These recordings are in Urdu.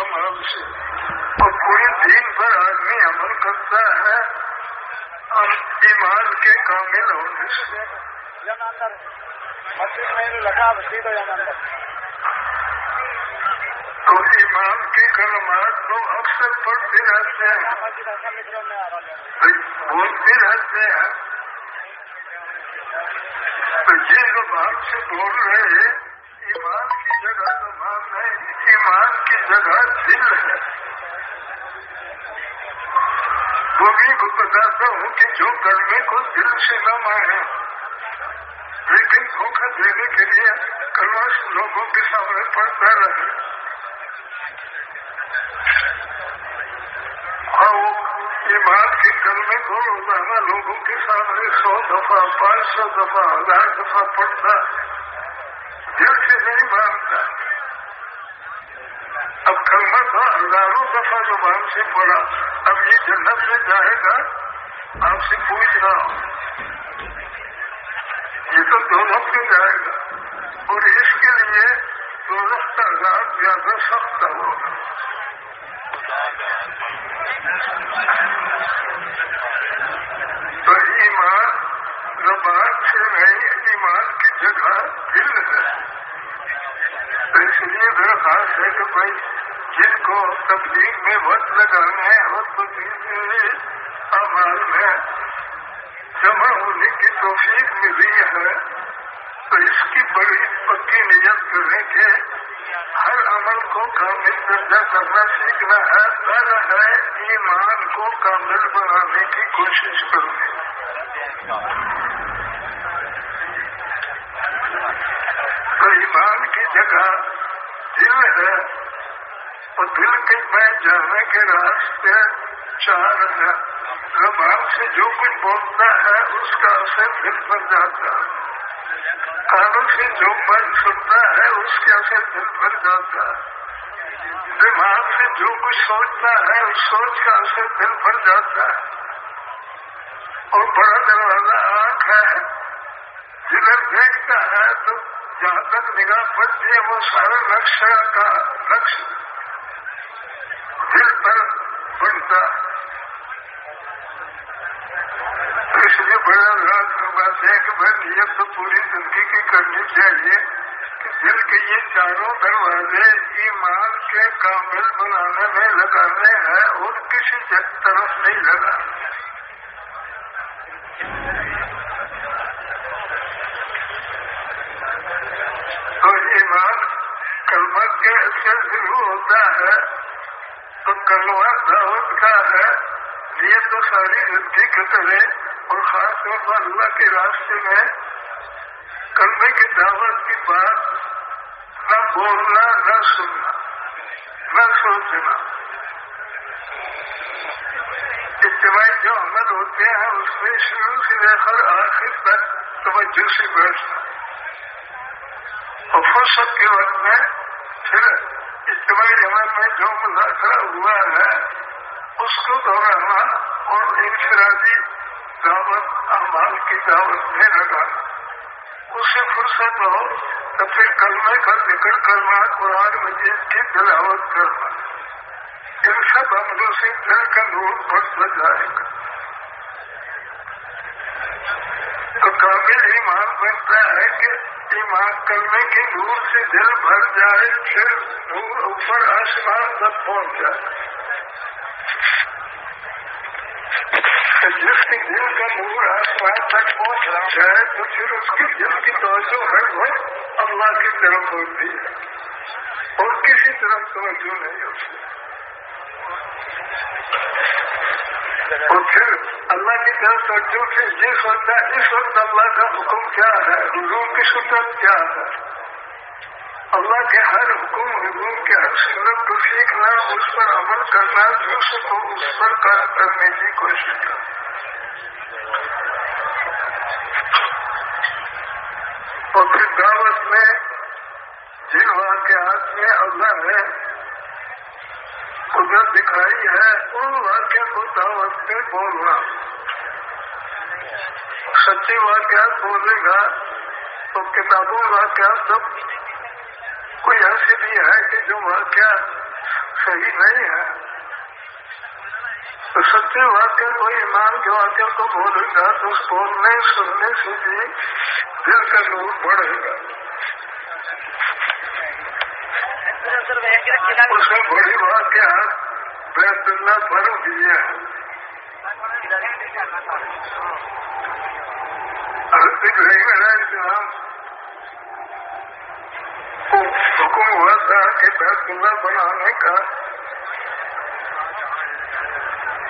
کمال سے۔ اور پورے دن پر آدمی عمل کرتا ہے ایمان کے کامل ہونے سے۔ تو ایمان کے کلمات تو اکثر پڑھتے رہتے ہیں۔ بولتے رہتے ہیں۔ تو یہ زبان سے بول رہے ایمان کی جگہ زبان ہے ایمان کی جگہ دل ہے۔ وہ بھی کو بتاتا ہوں کہ جو کرنے کو دل سے نہ مانے۔ لیکن دھوکہ دینے کے لیے کلوش لوگوں کے سامنے پڑتا رہے۔ اور ایمان کے کلمے کو روزانہ لوگوں کے سامنے سو دفعہ، پانچ سو دفعہ، ہزار دفعہ پڑتا دل سے نہیں مانتا اب کلمہ تو ہزاروں دفعہ زبان سے پڑا اب یہ جنت میں جائے گا آپ سے پوچھ رہا ہوں یہ تو دونوں میں جائے گا اور اس کے لیے دونوں کا عذاب زیادہ سخت ہوگا تو ایمان زبان سے نہیں ایمان کی جگہ دل ہے تو اس لیے درخواست ہے کہ بھائی جن کو تبلیغ میں وقت لگانے اور تبلیغ امال میں جمع ہونے کی توفیق ملی ہے۔ تو اس کی بڑی پکی نیت کریں کہ ہر عمل کو کامل درجہ کرنا سیکھنا ہے۔ در ہے ایمان کو کامل بنانے کی کوشش کریں تو ایمان کی جگہ دل ہے۔ اور دل کے میں جانے کے راستے چار ہے زبان سے جو کچھ بولتا ہے اس کا اثر دل پر جاتا ہے کانوں سے جو من سنتا ہے اس کے اثر دل پر جاتا ہے دماغ سے جو کچھ سوچتا ہے اس سوچ کا اثر دل پر جاتا ہے اور بڑا دروازہ آنکھ ہے جدھر دیکھتا ہے تو جہاں تک نگاہ پڑتی ہے وہ سارا نقشہ کا نقش دل پر بنتا اس لیے بڑا رات کی بات ہے کہ بھائی نیت تو پوری زندگی کی کرنی چاہیے کہ دل کے یہ چاروں دروازے ایمان کے کامل بنانے میں لگانے ہیں، اور کسی طرف نہیں لگا۔ تو ایمان کلمہ کے سے شروع ہوتا ہے۔ تو کلمہ دعوت کا ہے۔ یہ تو ساری زندگی کے کرے اور خاص طور پر اللہ کے راستے میں کلمے کی دعوت کی بات نہ بولنا، نہ سننا، نہ سوچنا۔ اجتماعی جو عمل ہوتے ہیں، اس میں شروع سے لے کر آخر تک توجہ سے بیٹھنا۔ اور فرصت کے وقت میں اجتماعی عمل میں جو مذاکرہ ہوا ہے، اس کو دوہرانا اور انفرادی دعوت، اعمال کی دعوت میں لگانا اس سے فرصت ہو تو پھر کلمے کا ذکر کرنا، قرآن مجید کی تلاوت کرنا۔ ان سب عملوں سے دل کا نور بڑھتا جائے گا۔ تو کامل ایمان بنتا ہے کہ ایمان کرنے کے نور سے دل بھر جائے، پھر نور اوپر آسمان تک پہنچ جائے۔ جس کی دل کا نور آسمان تک پہنچ رہا ہے، تو پھر اس کی دل کی توجہ ہے، وہ اللہ کی طرف ہوتی ہے۔ اور کسی طرف توجہ نہیں ہوتی۔ اور پھر اللہ کی طرف توجہ سے یہ سوچتا ہے، اس وقت اللہ کا حکم کیا ہے؟ حضور کی سنت کیا ہے؟ اللہ کے ہر حکم حضور کے ہر سنت کو سیکھنا، اس پر عمل کرنا جو سکو اس پر کام کرنے کی کوشش کرنا۔ اور پھر دعوت میں، جن واقعات میں اللہ نے قدرت دکھائی ہے، ان واقعہ کو دعوت میں بولنا۔ سچی واقعات بولے گا تو کتابوں واقعات سب کوئی ایسے بھی ہے کہ جو واقعہ صحیح نہیں ہے۔ تو سچے واقع کو ایمان کے واقع کو بولے گا تو بولنے، سننے سے بھی دل کا نور بڑھے گا۔ اس میں بڑی بات کیا بیت اللہ بھی ہے۔ حکم ہوا تھا کہ بیت اللہ بنانے کا۔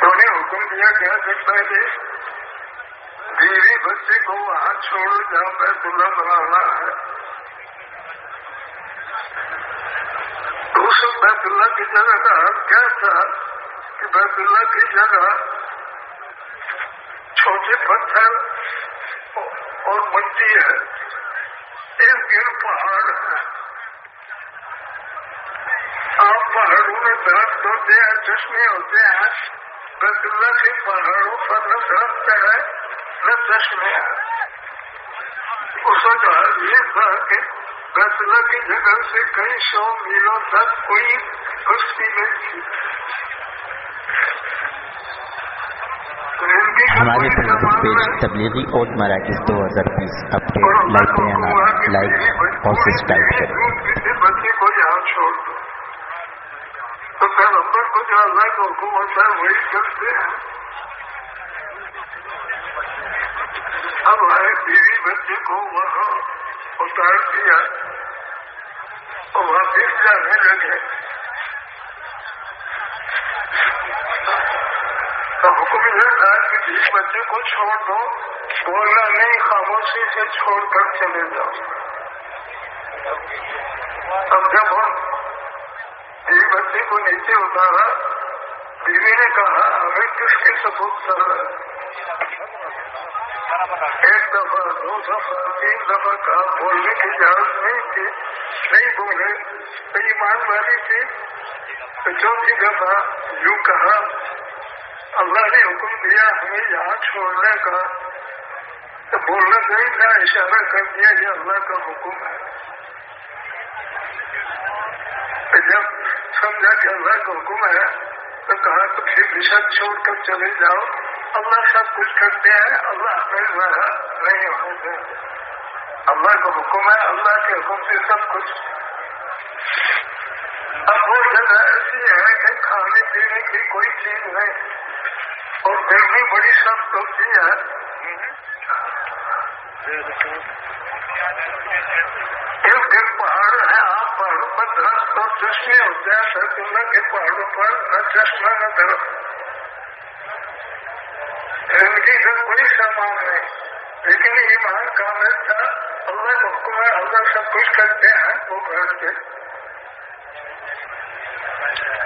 انہیں حکم دیا گیا کہ پہلے بیوی بچے کو وہاں چھوڑ جہاں بیت اللہ بنانا ہے۔ اس بیت اللہ کی جگہ کا کیا تھا کہ بیت اللہ کی جگہ چھوٹے پتھر اور مٹی ہے ایک گر پہاڑ ہے آپ پہاڑوں میں درخت ہوتے ہیں چشمے ہوتے ہیں بیت اللہ کے پہاڑوں پر نہ درخت ہے نہ چشمے ہے اس اللہ کی جگہ سے کئی سو میلوں تک کوئی کشتی نہیں تھی۔ ہمارے پیج تبلیغی اوٹ مراکز دو ہزار بیس اپڈیٹ لائک بیان لائک اور سبسکرائب کریں۔ بچے کو یہاں چھوڑ دو۔ تو پیغمبر کو جو اللہ کا حکم ہوتا ہے وہی کرتے ہیں۔ اب آئے بیوی بچے کو وہاں۔ اتار دیا اور واپس جانے لگے۔ حکم یہ تھا کہ بیوی بچے کو چھوڑ دو، بولنا نہیں، خاموشی سے چھوڑ کر چلے جاؤ۔ اب جب ہم بیوی بچے کو نیچے اتارا، بیوی نے کہا، ہمیں کس کے سبوت کر ایک دفعہ دو دفعہ تین دفعہ کہا بولنے کی اجازت نہیں تھی، نہیں بولے۔ تو ایمان والی تھی تو چوتھی دفعہ یوں کہا، اللہ نے حکم دیا، ہمیں یہاں چھوڑنے کا۔ تو بولنا نہیں تھا اشارہ کر دیا یہ اللہ کا حکم ہے۔ جب سمجھا کہ اللہ کا حکم ہے، تو کہا تو پھر دشا چھوڑ کر چلے جاؤ۔ اللہ سب کچھ کرتے ہیں، اللہ ہمیں ذرا نہیں ہوتے اللہ کا حکم ہے، اللہ کے حکم سے سب کچھ۔ اب وہ جگہ ایسی ہے کہ کھانے پینے کی کوئی چیز نہیں۔ اور گرمی بڑی سخت ہوتی ہے۔ ایک دن پہاڑ ہے، آپ پہاڑوں پر درخت اور چشمے ہوتے ہیں سرکلہ کے پہاڑوں پر، نہ چشمہ، نہ درخت۔ زندگی کا کوئی سامان نہیں لیکن ایمان کامل تھا۔ اللہ حکم ہے اللہ سب کچھ کرتے ہیں، وہ گھر کے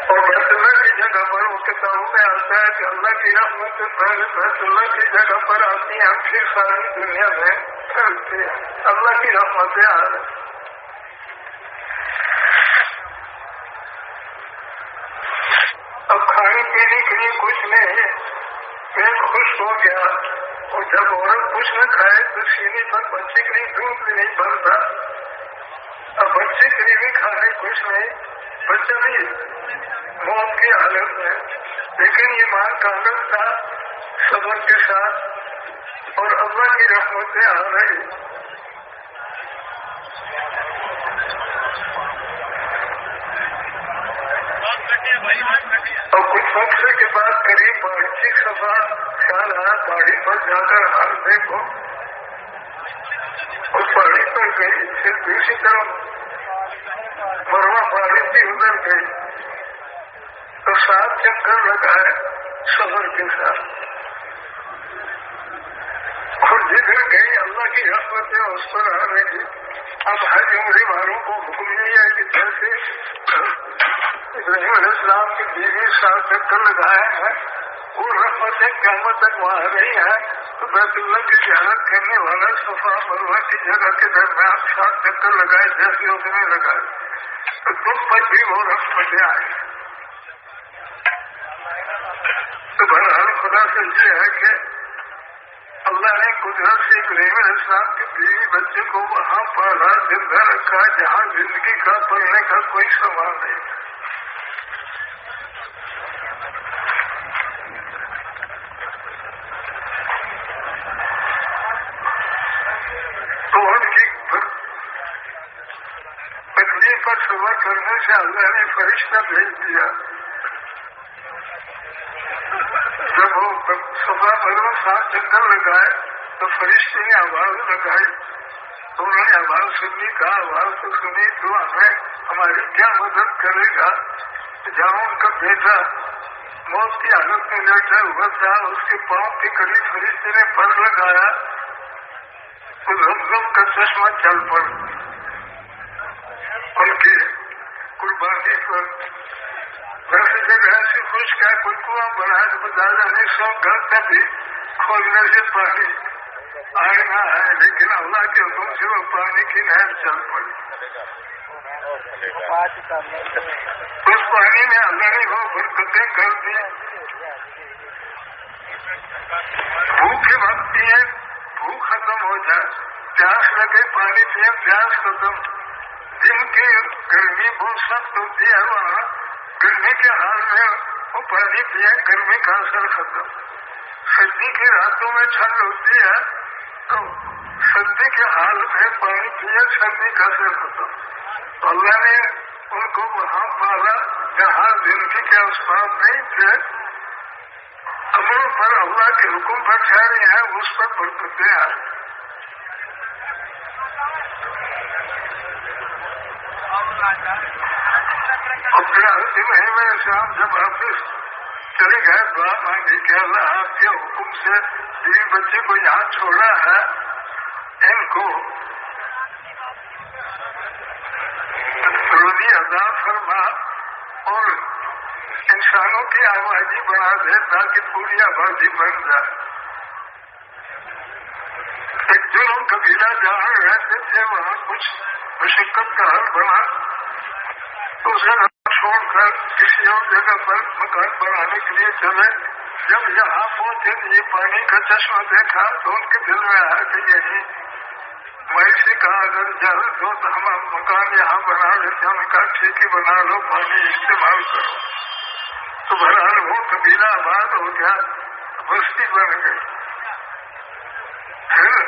اور بیت اللہ کی جگہ پر اس کتابوں میں آتا ہے کہ اللہ کی رحمت بیت اللہ کی جگہ پر آتی ہیں پھر ساری دنیا میں پھیلتی ہیں۔ اللہ کی رحمتیں آ رہی اب کھانے پینے کے لیے کچھ نہیں پیٹ خوش ہو گیا اور جب عورت کچھ نہ کھائے تو سینے پر بچے کے لیے دودھ بھی نہیں بنتا اب بچے کے لیے بھی کھانے کچھ نہیں، بچہ بھی موت کی حالت میں۔ لیکن یہ ماں کاغذ تھا صبر کے ساتھ اور اللہ کی رحمتیں آ رہی۔ بھائی اور کچھ وقت کے بعد قریب پچیس سفا خیال آیا پہاڑی پر جا کر حال دیکھو اس پہاڑی پر گئی پھر دوسری طرف مروا پہاڑی بھی ادھر گئی تو سات چکر لگائے سفر کے ساتھ۔ اور جدھر گئی، اللہ کی رحمتیں اس پر آ رہی۔ اب حج عمری والوں کو حکم نہیں ہے کہ جیسے ابراہیم علیہ السلام کی بیوی سات چکر لگائے ہیں وہ رحمتیں قیامت تک وہاں رہی ہے۔ تو بیت اللہ کی زیارت کرنے والا صفا مروا کی جگہ کے درمیان سات چکر لگائے، جیسے اس نے لگائے۔ تو تم پر بھی وہ رحمتیں آئے۔ تو بہرحال خدا سے یہ ہے کہ اللہ نے قدرت سے ابراہیم علیہ السلام کی بیوی بچے کو وہاں پڑھا زندہ رکھا، جہاں زندگی کا پڑھنے کا کوئی سامان نہیں۔ کرنے سے اللہ نے فرشتہ بھیج دیا۔ جب وہ سفا مرو ساتھ جنگل لگائے تو فرشتے نے آواز لگائی۔ تو انہوں نے آواز سنی کا آواز تو سنی، تو ہمیں، ہماری کیا مدد کرے گا؟ جہاں ان کا بیٹا موت کی حالت میں لیٹا ہوا تھا اس کے پاؤں کے قریب فرشتے نے پر لگایا۔ تو رم رمزم کا چشمہ چل پڑ ان کی کوئی قربانی پر ویسے جب ایسی خوش کا کوئی کنواں بنا بتا جانے سو گھر کا بھی کھولنے سے پانی۔ آئے نہ آئے، لیکن اللہ کے حکم سے وہ پانی کی نہر چل پڑی۔ اس پانی میں اللہ نے وہ برکتیں کر دی۔ بھوک وقت پیے بھوک ختم ہو جائے۔ پیاس لگے، پانی پیے پیاس ختم۔ دن کی گرمی بہت سخت ہوتی ہے وہاں۔ گرمی کے حال میں وہ پانی پیے، گرمی کا اثر ختم۔ سردی کی راتوں میں ٹھنڈ ہوتی ہے، تو سردی کے حال میں پانی پیے، سردی کا اثر ختم۔ اللہ نے ان کو وہاں پالا جہاں زندگی کے اسباب نہیں تھے۔ امر پر اللہ کے حکم پر رہے ہیں، اس پر برکتیں آئے پھر انتم مہینے شام جب واپس چلے گئے، دعا مانگی کہ اللہ آپ کے حکم سے بیوی بچے کو یہاں چھوڑا ہے، ان کو روزی ادا فرما اور انسانوں کی آبادی بنا دے تاکہ پوری آبادی بن جائے۔ ایک دن قبیلہ جہاں رہتے تھے، وہاں کچھ مشقت کا حل بنا۔ تو اسے چھوڑ کر کسی اور جگہ پر مکان بنانے کے لیے چلے جب یہاں پہنچے یہ پانی کا چشمہ دیکھا تو ان کے دل میں آیا کہ یہی میں سے کہا، اگر جلد ہو تو ہم مکان یہاں بنا لیتے، ہم کہا، ٹھیک ہی بنا لو، پانی استعمال کرو۔ تو بہرحال وہ قبیلہ آباد ہو گیا، بستی بن گئی۔ پھر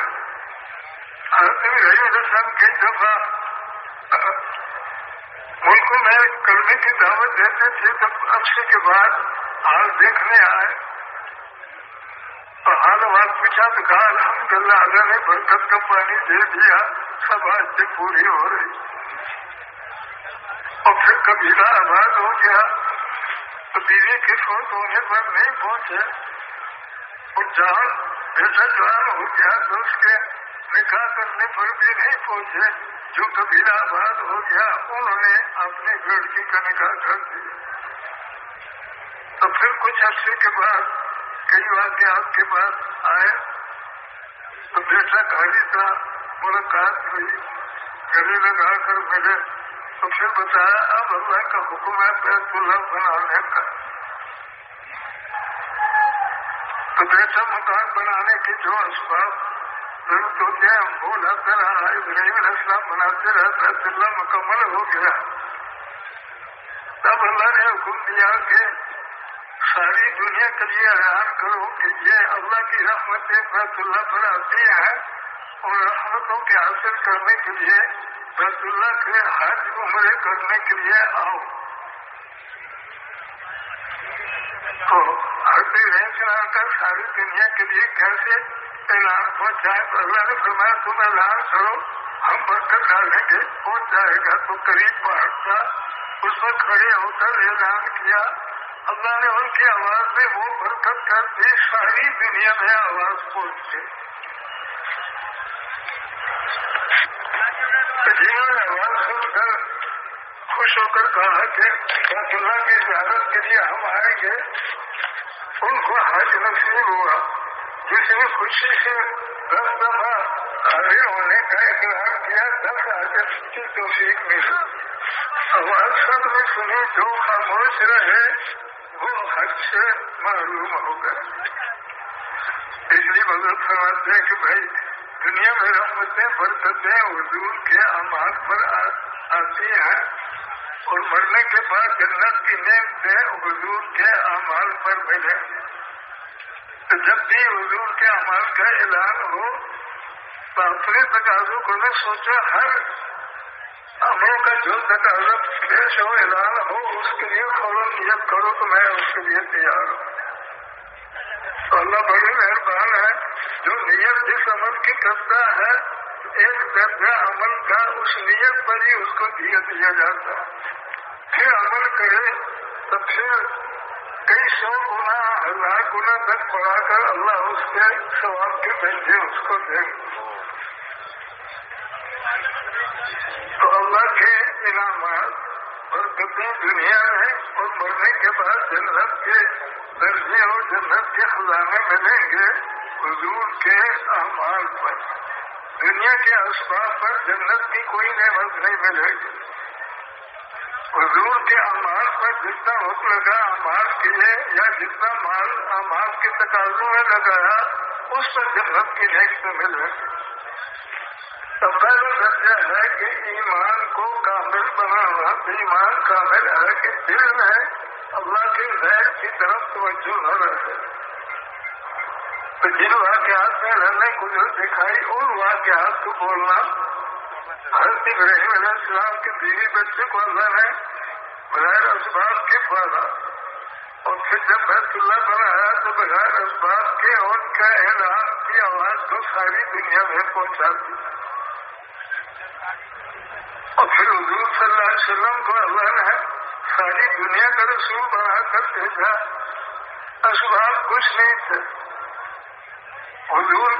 رہی رسم کئی دفعہ ملکوں میں کرنے کی دعوت دیتے تھے تب اچھے کے بعد حال دیکھنے آئے۔ تو حال آواز پوچھا تو کہا الحمد للہ اللہ نے برکت کا پانی دے دیا، سب آج سے پوری ہو رہی اور پھر قبیلہ آباد ہو گیا۔ تو بیوی کے فوت ہونے پر نہیں پہنچے۔ اور جان بیٹا جوان ہو گیا، تو اس کے نکاح کرنے پر بھی نہیں پہنچے۔ جو قبیلہ آباد ہو گیا، انہوں نے اپنی لڑکی کا نکاح کر دیا تو پھر کچھ عرصے کے بعد، کئی واقعات کے بعد آئے۔ تو بیٹا گاڑی تھا، ملاقات ہوئی۔ گلے لگا کر ملے تو پھر بتایا، اب اللہ کا حکم ہے بیت اللہ بنانے کا تو بیٹا مکان بنانے کے جو اسباب ضرورت ہوتے ہیں وہ لاتا رہا ابراہیم علیہ السلام بناتے رہا بیت اللہ مکمل ہو گیا۔ اللہ نے حکم دیا کہ ساری دنیا کے لیے اعلان کرو کہ یہ اللہ کی رحمت بیت اللہ پر آتی ہے اور رحمتوں کے حاصل کرنے کے لیے، بیت اللہ کے حج عمرے کرنے کے لیے آؤ۔ تو حضرت رینج کا ساری دنیا کے لیے کیسے اعلان پہنچائے تو اللہ نے فرمایا، تم اعلان کرو، ہم برکت ڈالیں گے پہنچ جائے گا۔ تو قریب پہاڑ تھا اس پر کھڑے ہو کر اعلان کیا۔ اللہ نے ان کی آواز میں وہ برکت کر دی۔ ساری دنیا میں آواز پہنچ گئی جنہوں نے آواز سن کر خوش ہو کر کہا کہ بیت اللہ کی زیارت کے لیے ہم آئیں گے۔ ان کو حج نصیب ہوا۔ جس نے خوشی سے دس دفعہ حاضر ہونے کا اقرار کیا دس حاضر کی توفیق ملی آواز سب نے سنی، جو خاموش رہے، وہ حج سے معلوم ہو گئے۔ اس لیے مدد فرماتے ہیں کہ بھائی، دنیا میں رحمتیں برکتیں حضور کے اعمال پر آتی ہیں۔ اور مرنے کے بعد جنت کی نعمتیں حضور کے اعمال پر ملے تو جب بھی حضور کے اعمال کا اعلان ہو تو تقاضوں کو نہ سوچا، ہر اموں کا جو تکالت پیش ہو اعلان ہو، اس کے لیے فوراً نیت کرو تو میں اس کے لیے تیار ہوں۔ تو اللہ بڑی مہربان ہے، جو نیت جس عمل کی کرتا ہے، ایک درجہ عمل کا اس نیت پر ہی اس کو دیا دیا جاتا ہے۔ پھر عمل کرے تو پھر کئی سو گنا، ہزار گنا تک پڑھا کر اللہ اس کے ثواب کے درجے اس کو دیں تو اللہ کے انعامات اور کتنی دنیا میں اور مرنے کے بعد جنت کے درجے اور جنت کے خزانے ملیں گے، حضور کے اعمال پر۔ دنیا کے اسباب پر جنت کی کوئی نعمت نہیں ملے گی۔ حضور کے امال پر جتنا وقت لگا امال کے یا جتنا مال امال کے تقاضوں میں لگایا، اس پر جنت کی نیک میں ملے گی۔ پہلا درجہ ہے کہ ایمان کو کامل بنانا ایمان کامل ہے کہ دل میں اللہ کے غیر کی طرف توجہ نہ رہے تو جن واقعات میں اللہ نے قدرت دکھائی، ان واقعات کو بولنا۔ حضرت ابراہیم علیہ السلام کے بیوی بچے کو اللہ نے بغیر اسباب کے پالا۔ اور پھر جب بیت اللہ بنایا تو بغیر اسباب کے ان کا اعلان کی آواز کو ساری دنیا میں پہنچا دی۔ اور پھر حضور صلی اللہ علیہ وسلم کو اللہ نے ساری دنیا کا رسول بنا کر بھیجا اسباب کچھ نہیں تھے۔ حضور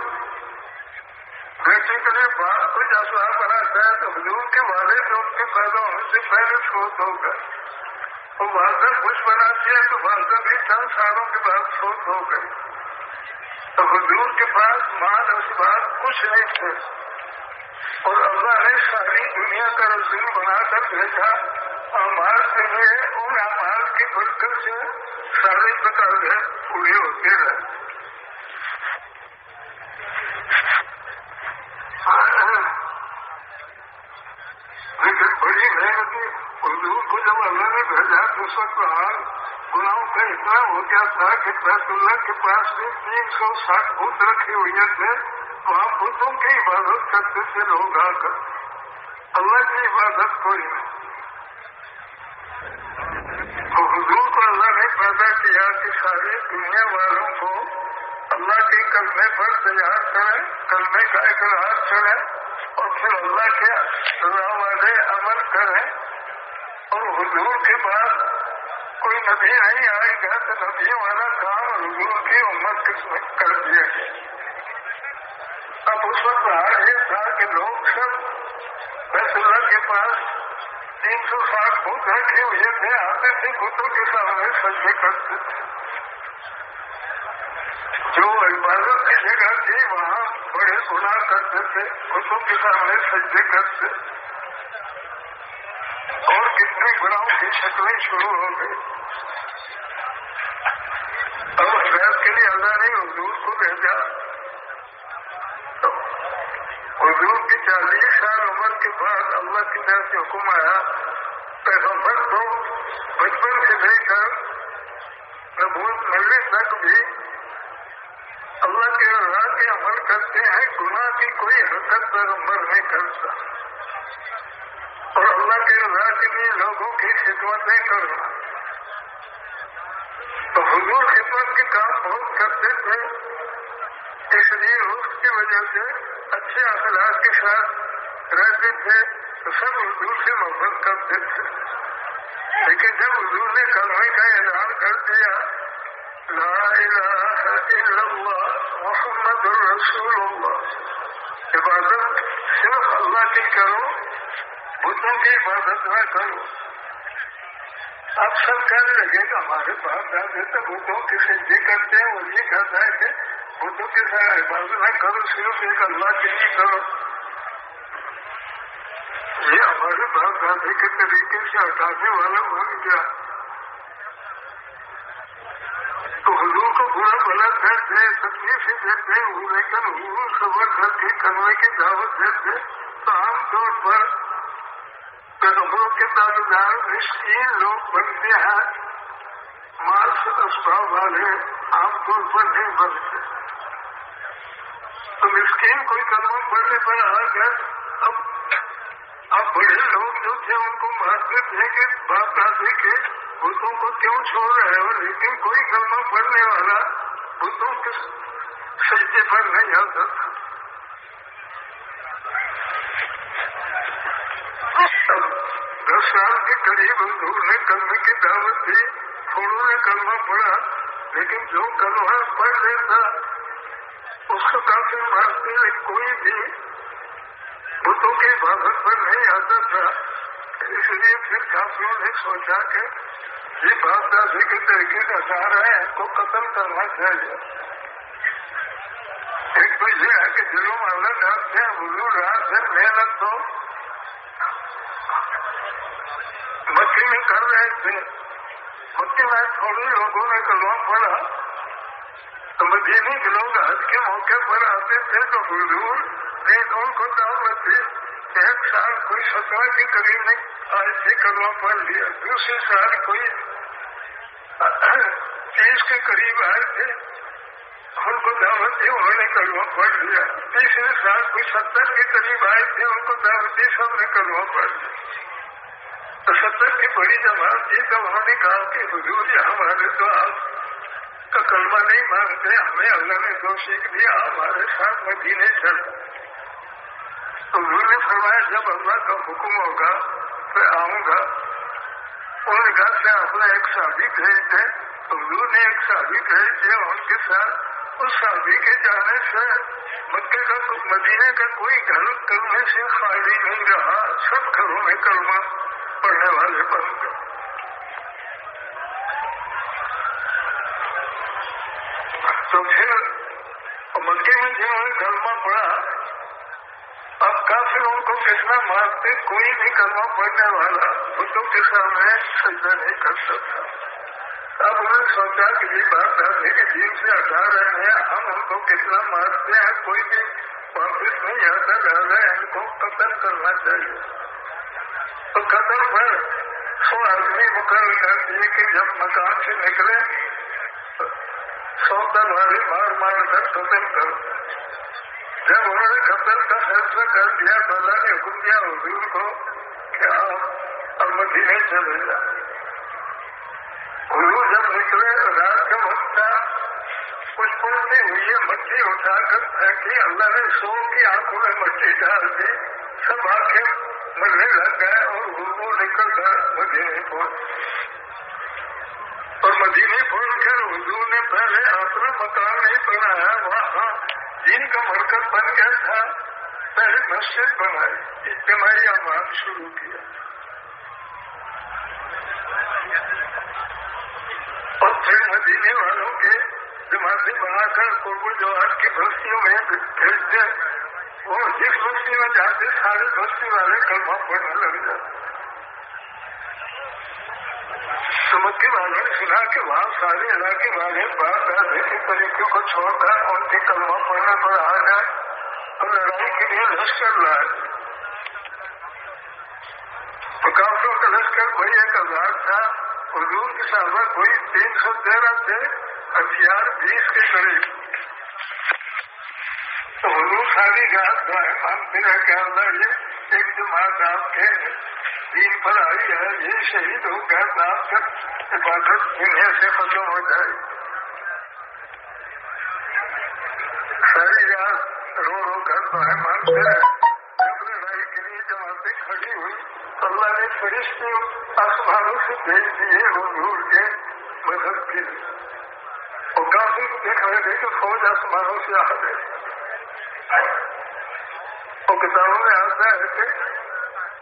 بیٹے کے لیے بات کو جسوا بناتا ہے تو حضور کے والد ان کے پیدا ہونے سے پہلے فوت ہو گئے اور والدہ کچھ بناتی ہے تو والدہ بھی چند سالوں کے بعد فوت ہو گئی تو حضور کے پاس مال اسباب کچھ نہیں تھے۔ اور اللہ نے ساری دنیا کا رسول بنا کر بھیجا۔ امار کے لیے ان امار کی برکت سے سارے پکڑ پورے ہوتے رہے۔ لیکن بڑی محنت حضور کو جب اللہ نے بھیجا تو اس وقت حال گناہوں کا اتنا ہو گیا تھا کہ بیت اللہ کے پاس بھی تین سو ساٹھ بت رکھی ہوئی تھے۔ وہاں بتوں کی عبادت کرتے تھے، لوگ آ کر۔ اللہ کی عبادت کوئی نہیں۔ تو حضور کو اللہ نے پیدا کیا کہ ساری دنیا والوں کو اللہ کے کلمے پر تیار کریں کلمے کا اقرار کریں اور پھر اللہ کے سزا والے عمل کریں۔ اور حضور کے بعد کوئی نبی نہیں آئے گا تو نبی والا کام حضور کی امت کر دیا گیا۔ اب اس وقت حال یہ تھا کہ لوگ سب بیت اللہ کے پاس تین سو ساٹھ فٹ رکھے ہوئے تھے آتے تھے بتوں کے سامنے سجے کرتے تھے جو عبادت کی جگہ تھی وہاں بڑے گناہ کرتے تھے بتوں کے سامنے سجدے کرتے اور کتنے گناہوں کی شکلیں شروع ہو گئی اب حضرت کے لیے اللہ نے حضور کو بھیجا حضور کی چالیس سال عمر کے بعد اللہ کی طرف سے حکم آیا، پیغمبر کو بچپن سے لے کر نبوت ملنے تک بھی اللہ کے رضا کے عمل کرتے ہیں، گناہ کی کوئی حرکت پیغمبر نہیں کرتا۔ اور اللہ کے رضا کے لیے لوگوں کی خدمتیں کرنا تو حضور خدمت کے کام بہت کرتے تھے، اس لیے اس کی وجہ سے اچھے اخلاق کے ساتھ رہتے تھے تو سب حضور سے محبت کرتے تھے۔ لیکن جب حضور نے کلمے کا اعلان کر دیا، لا الہ الا اللہ، محمد الرسول اللہ عبادت صرف اللہ کی کرو، بتوں کی عبادت نہ کرو۔ اب سب کہنے لگے کہ ہمارے پاس جاتے تو بتوں کی سجدے کرتے ہیں وہ یہ کہتا ہے کہ بتوں کے ساتھ عبادت نہ کرو صرف ایک اللہ کی نہیں کرو یہ ہمارے پاس جانے کے طریقے سے ہٹانے والا بن گیا تو حضور کو برا بلا کرتے تکلیفیں دیتے لیکن حضور خبر کر کے کرنے کی دعوت دیتے تو عام طور پر پیغمبروں کے تعداد دار مسکین لوگ بنتے ہیں مال اسباب والے عام طور پر نہیں بنتے تو مسکین کوئی قدم پڑنے پر آ کر اب اب بڑے لوگ جو تھے، ان کو مارتے تھے کہ، باپ دادی کے بتوں کو کیوں چھوڑ رہے ہو؟ لیکن کوئی کلمہ پڑھنے والا بتوں کے سجدے پر نہیں آتا تھا۔ دس سال کے قریب حضور نے کلمے کی دعوت دی۔ تھوڑوں نے کلمہ پڑھا لیکن جو کلمہ پڑھ لیتا اس کو کافی مارتے کوئی بھی بتوں کی عبادت پر نہیں آتا تھا۔ اس لیے پھر کافیوں نے سوچا کہ یہ بات دادی کے طریقے کا سہارا ہے ان کو قتل کرنا چاہیے۔ ایک تو یہ ہے کہ دلوں میں الگ ڈالتے ہیں حضور رات ہے محنت تو مکی میں کر رہے تھے۔ مکی میں تھوڑی لوگوں نے کلوا پڑا تو مدینے کے لوگ حج کے موقع پر آتے تھے تو حضور نے ان کو دعوت دی ایک سال کوئی سترہ کے قریب نے آج سے کلوا پڑھ لیا۔ دوسرے سال کوئی تیس کے قریب آئے تھے۔ ان کو دعوت دی، انہوں نے کلوا پڑھ لیا۔ تیسرے سال کوئی ستر کے قریب آئے تھے، ان کو دعوت دی، سب نے کلوا پڑھ لیا۔ ستر کی بڑی جماعت جی تھی تو انہوں نے کہا کہ حضور یہ ہمارے تو آپ کا کلمہ نہیں مانتے، ہمیں اللہ نے دو سیکھ دیا، ہمارے ساتھ مدینے چل تو حضور نے فرمایا، جب اللہ کا حکم ہوگا پھر آؤں گا۔ انہوں نے کہا کہ اپنا ایک شادی بھیج دیں تو حضور نے ایک شادی بھیج دیا ان کے ساتھ۔ اس شادی کے جانے سے مکے کا مدینے کا کوئی گھر کلمے سے خالی نہیں رہا، سب گھروں میں کلمہ۔ پڑھنے والے بن گئے۔ تو پھر مکے میں جنہوں نے کلمہ پڑھا، اب کافی ان کو کتنا مارتے کوئی بھی کلمہ پڑھنے والا بتوں کے سامنے سجدہ نہیں کر سکتا۔ اب انہوں نے سوچا کہ یہ بات ہے کہ دین سے ہٹا رہے ہیں، ہم ان کو کتنا مارتے ہیں، کوئی بھی واپس نہیں آتا جا رہا ہے ان کو قتل کرنا چاہیے۔ تو قدر پر سو آدمی مقرر کر دیے کہ جب مکان سے نکلے، سو تلواری مار مار کر قتل کر جب انہوں نے قتل کا فیصلہ کر دیا تو اللہ نے حکم دیا حضور کو کہ آپ اب مدینے چلے جا حضور جب نکلے، رات کا وقت تھا، کچھ پڑھتے ہوئے مٹی اٹھا کر پھینکی۔ اللہ نے سو کی آنکھوں میں مٹی ڈال دی، سب آنکھیں مرنے لگ گئے اور حضور نکل کر مدینے پہنچ۔ اور مدینے پہنچ۔ کر حضور نے پہلے اپنا مکان نہیں بنایا، وہاں دین کا مرکز بن گیا تھا۔ پہلے مسجد بنائی اجتماعی امان شروع کیا۔ اور پھر مدینے والوں کے جماعتیں بنا کر قرب جوہر کی بستیوں میں بھیج دیں وہ جس بستی میں جاتے سارے بستی والے کلمہ پڑھنے لگ جاتے تو والوں نے سنا کہ وہاں سارے علاقے والے بات کے طریقے کو چھوڑ کر ان کے کلمہ پڑھنے پر آ جائے اور لڑائی کے لیے لشکر لائے تو کافی کا لشکر کوئی ایک ہزار تھا، حضور کے صحابہ کوئی تین سو تیرہ تھے ہتھیار بیس کے قریب۔ تو حضور ساری رات دعائیں مانگتے رہے کہ اللہ یہ ایک جماعت آپ کے دین پر آئی ہے، یہ شہید ہو گیا تو آپ کا عبادت انہیں سے ختم ہو جائے۔ ساری رات رو رو کر دعائیں مانگتے رہے جب لڑائی کے لیے جماعتیں کھڑی ہوئی۔ اللہ نے فرشتے آسمانوں سے بھیج دیے حضور کے مذہب کے۔ لیے اور کافی دیکھ رہے تھے کہ فوج آسمانوں سے آ گئے اور کتابوں میں آتا ہے کہ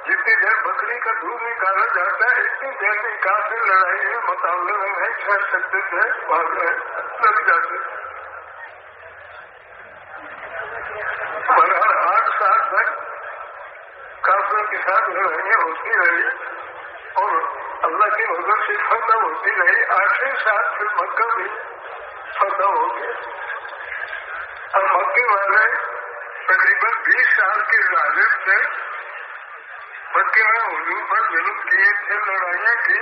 جتنی دیر بکری کا دودھ نکالا جاتا ہے، اتنی دیر میں کافی لڑائی میں مقابلے میں نہیں ٹھہر سکتے تھے، بعد میں لگ جاتے بہرحال آٹھ سال تک کافروں کے ساتھ لڑائیاں ہوتی رہی اور اللہ کی نظر سے فتح ہوتی رہی۔ آٹھویں سال پھر مکہ بھی فتح ہو گیا۔ اور مکے والے تقریباً بیس سال کے غالب تھے مکے میں حضور پر ظلم کیے تھے، لڑائیاں کی۔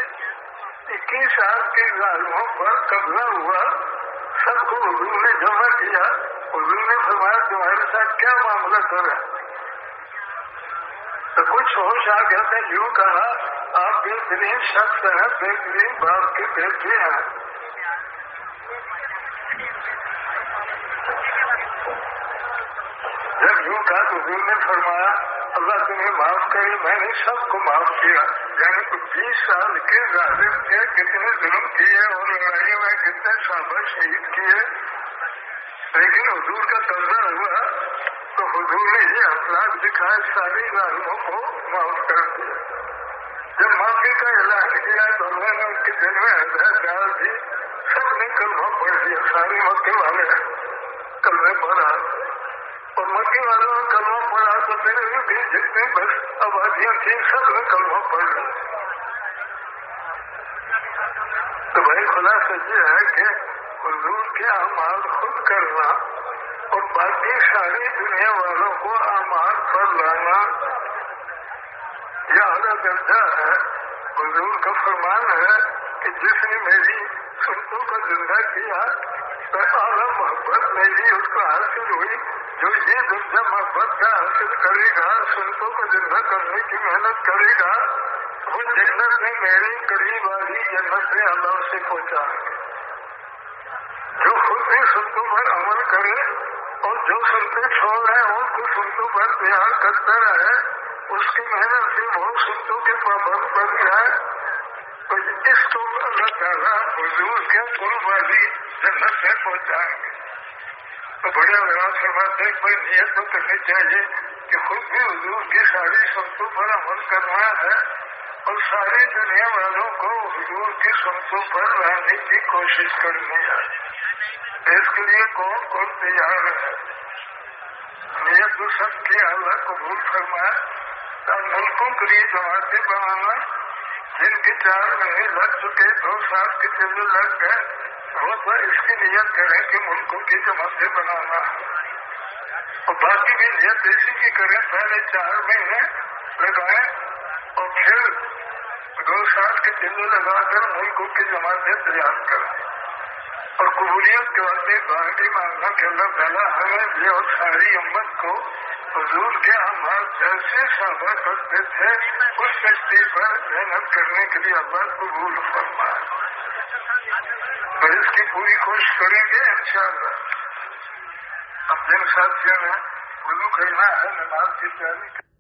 اکیس سال کے ظالموں پر قبضہ ہوا، سب کو حضور نے جمع کیا۔ حضور نے فرمایا، تمہارے ساتھ کیا معاملہ کرا تو کچھ ہوش آ گیا تھا یوں کہا، آپ بہترین شخص ہیں بہترین باپ کے بیٹے ہیں۔ جب نے فرمایا، اللہ تمہیں معاف کرے، میں نے سب کو معاف کیا۔ یعنی تو بیس سال کے ظاہر تھے کتنے ظلم کیے اور لڑائی میں کتنے صحابہ شہید کیے۔ لیکن حضور کا قبضہ ہوا تو حضور نے یہ افراد دکھائے، ساری ظالموں کو معاف کر دیا۔ جب معافی کا اعلان کیا تو اللہ نے ان کے دل میں ہدایت ڈال دی۔ سب نے کلمہ پڑھ دیا سارے مکے والے کلمے پڑھا اور مکے والوں نے کلمہ پڑھا تو میرے بھی جتنے بس آبادیاں تھیں سب نے کلمہ پڑھ لی تو بھائی خلاصہ یہ ہے کہ حضور کے اعمال خود کرنا اور باقی ساری دنیا والوں کو اعمال پر لانا یہ اعلیٰ درجہ ہے۔ حضور کا فرمان ہے کہ جس نے میری سنتوں کو زندہ کیا تو اعلیٰ محبت میری اس کو حاصل ہوئی۔ جو یہ درجہ محبت کا حاصل کرے گا، سنتوں کو زندہ کرنے کی محنت کرے گا، وہ جنت میں میری قریب والی جنت میں اللہ سے پہنچا جو خود بھی سنتوں پر عمل کرے اور جو سنتے چھوڑ رہے ہیں ان کو سنتوں پر تیار کرتا رہے۔ اس کی محنت سے وہ سنتوں کے پابند بن جائے۔ تو اس کو اللہ تعالیٰ حضور کے قرب والی جنت میں پہنچائیں گے تو بڑے اگر فرماتے کوئی نیت تو کرنی چاہیے کہ خود بھی حضور کی ساری سنتوں پر عمل کرنا ہے اور ساری دنیا والوں کو حضور کی سنتوں پر رہنے کی کوشش کرنی ہے۔ اس کے لیے کون کون تیار ہے۔ نیت تو سب کی اللہ قبول فرمائے۔ ملکوں کے لیے جماعتیں بنانا، جن کے چار مہینے لگ چکے دو سال کے چلے لگ گئے۔ وہ اس کی نیت کریں کہ ملکوں کی جماعتیں بنانا اور باقی بھی نیت ایسی کی کریں، پہلے چار مہینے لگائیں اور پھر دو سال کے چلے لگا کر ملکوں کی جماعتیں تیار کریں۔ اور قبولیت کے واسطے باقی مانگنا کہ اللہ تعالیٰ ہمیں بھی اور ساری امت کو حضور کے ہمارے جیسے صحابہ کرتے تھے اس کشتی پر محنت کرنے کے لیے اللہ قبول فرما تو اس کی پوری کوشش کریں گے ان شاء اللہ اب جن ساتھیوں نے وضو کرنا ہے، نماز کی تیاری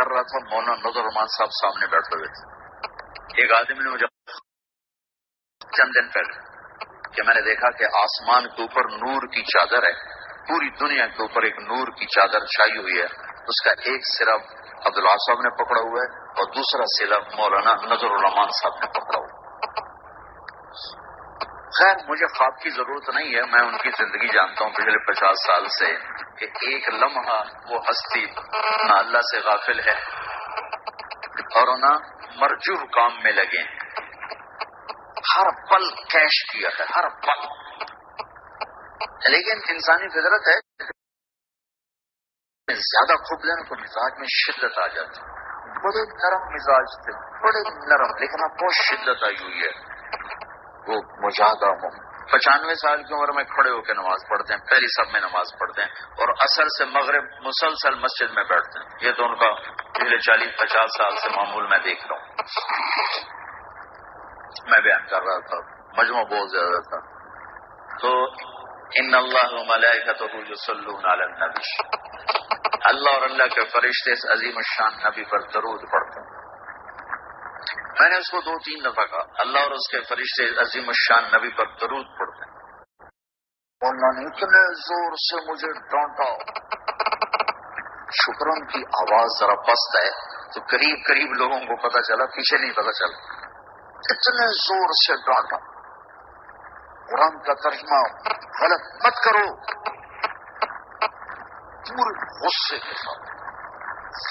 کر رہا تھا، مولانا نظر رحمان صاحب سامنے بیٹھے ہوئے تھے۔ ایک آدمی نے مجھے چند دن پہلے کہ میں نے دیکھا کہ آسمان کے اوپر نور کی چادر ہے، پوری دنیا کے اوپر ایک نور کی چادر چھائی ہوئی ہے۔ اس کا ایک صرف عبداللہ صاحب نے پکڑا ہوا ہے اور دوسرا صرف مولانا نظر الرحمان صاحب نے پکڑا ہوا خیر، مجھے خواب کی ضرورت نہیں ہے، میں ان کی زندگی جانتا ہوں۔ پچھلے پچاس سال سے کہ ایک لمحہ وہ ہستی نہ اللہ سے غافل ہے اور نہ مرجوح کام میں لگے ہر پل کیش کیا ہے، ہر پل۔ لیکن انسانی فطرت ہے زیادہ خوب دینے تو مزاج میں شدت آ جاتی بڑے نرم مزاج تھے، بڑے نرم، لیکن اب بہت شدت آئی ہوئی ہے۔ وہ مجاہدہ ہوں۔ پچانوے سال کی عمر میں کھڑے ہو کے نماز پڑھتے ہیں، پہلی سب میں نماز پڑھتے ہیں اور اثر سے مغرب مسلسل مسجد میں بیٹھتے ہیں۔ یہ تو ان کا پچھلے چالیس، پچاس سال سے معمول میں دیکھ رہا ہوں۔ میں بیان کر رہا تھا، مجموعہ بہت زیادہ تھا۔ تو ان اللہ ملیہ کا تو نبی اللہ اور اللہ کے فرشتے اس عظیم الشان نبی پر درود پڑھتے میں نے اس کو دو تین دفعہ کہا۔ اللہ اور اس کے فرشتے عظیم الشان نبی پر درود پڑتے ہیں۔ انہوں نے اتنے زور سے مجھے ڈانٹا۔ شکرم کی آواز ذرا پست ہے تو قریب قریب لوگوں کو پتا چلا، پیچھے نہیں پتا چلا۔ اتنے زور سے ڈانٹا۔ قرآن کا ترجمہ غلط مت کرو۔ پورے غصے کے ساتھ۔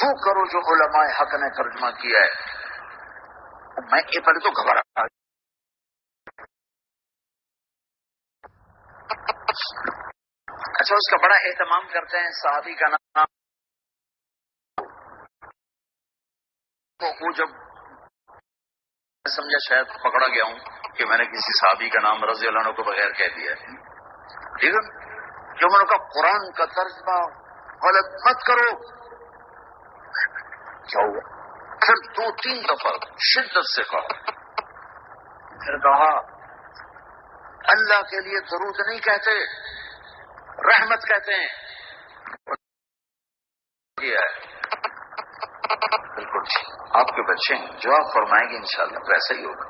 وہ کرو جو علماء حق نے ترجمہ کیا ہے۔ میں یہ پہلے تو گھبرا اچھا اس کا بڑا اہتمام کرتے ہیں صحابی کا نام۔ وہ جب سمجھا شاید پکڑا گیا ہوں کہ میں نے کسی صحابی کا نام رضی اللہ عنہ کو بغیر کہہ دیا ہے۔ ٹھیک ہے؟ جو میں نے کہا، قرآن کا ترجمہ غلط مت کرو۔ کیا ہوا پھر دو تین دفعہ شدت سے کہا۔ پھر کہا، اللہ کے لیے درود نہیں کہتے، رحمت کہتے ہیں۔ بالکل آپ کے بچے ہیں جو آپ فرمائیں گے انشاءاللہ ویسا ہی ہوگا۔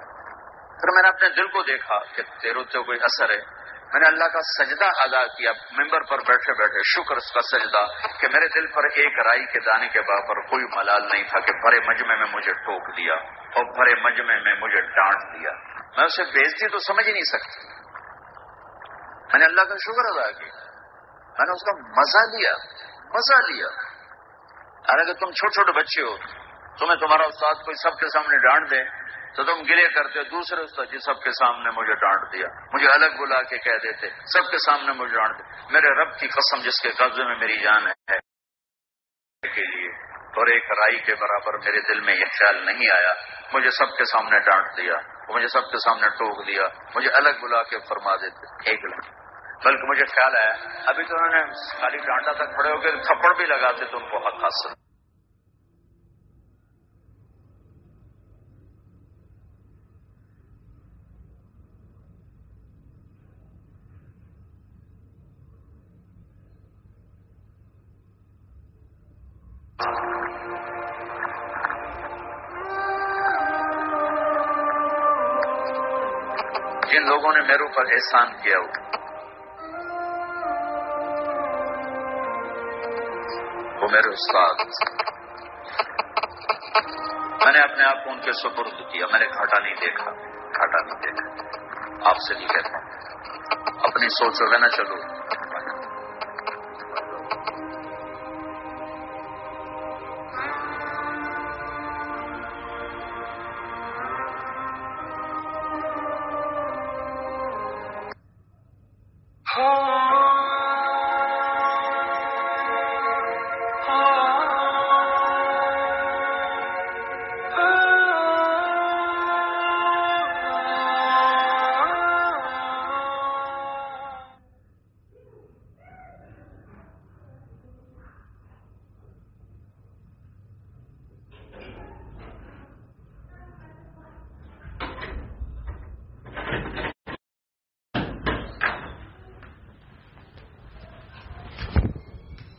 پھر میں نے اپنے دل کو دیکھا کہ تیرو تو کوئی اثر ہے۔ میں نے اللہ کا سجدہ ادا کیا ممبر پر بیٹھے بیٹھے، شکر اس کا سجدہ کہ میرے دل پر ایک رائی کے دانے کے پر کوئی ملال نہیں تھا کہ بھرے مجمے میں مجھے ٹوک دیا اور بھرے مجمے میں مجھے ڈانٹ دیا۔ میں اسے بیچتی تو سمجھ ہی نہیں سکتی۔ میں نے اللہ کا شکر ادا کیا۔ میں نے اس کا مزہ لیا مزہ لیا۔ حالانکہ تم چھوٹے چھوٹے بچے ہو، تمہیں تمہارا استاد کوئی سب کے سامنے ڈانٹ دے۔ تو تم گلے کرتے دوسرے استاد جی سب کے سامنے مجھے ڈانٹ دیا۔ مجھے الگ بلا کے کہہ دیتے، سب کے سامنے مجھے ڈانٹ دیا میرے رب کی قسم جس کے قبضے میں میری جان ہے کے لیے۔ اور ایک رائی کے برابر میرے دل میں یہ خیال نہیں آیا۔ مجھے سب کے سامنے ڈانٹ دیا، مجھے سب کے سامنے ٹوک دیا۔ مجھے الگ بلا کے فرما دیتے، ایک لگ بلکہ مجھے خیال آیا، ابھی تو انہوں نے خالی ڈانٹا تک کھڑے ہو کے تھپڑ بھی لگاتے، تو ان کو حق حاصل۔ میرے اوپر احسان کیا وہ میرے استاد۔ میں نے اپنے آپ کو ان کے سپرد کیا، میں نے گھاٹا نہیں دیکھا گھاٹا نہیں دیکھا۔ آپ سے نہیں کہتا۔ اپنی سوچ نہ چلو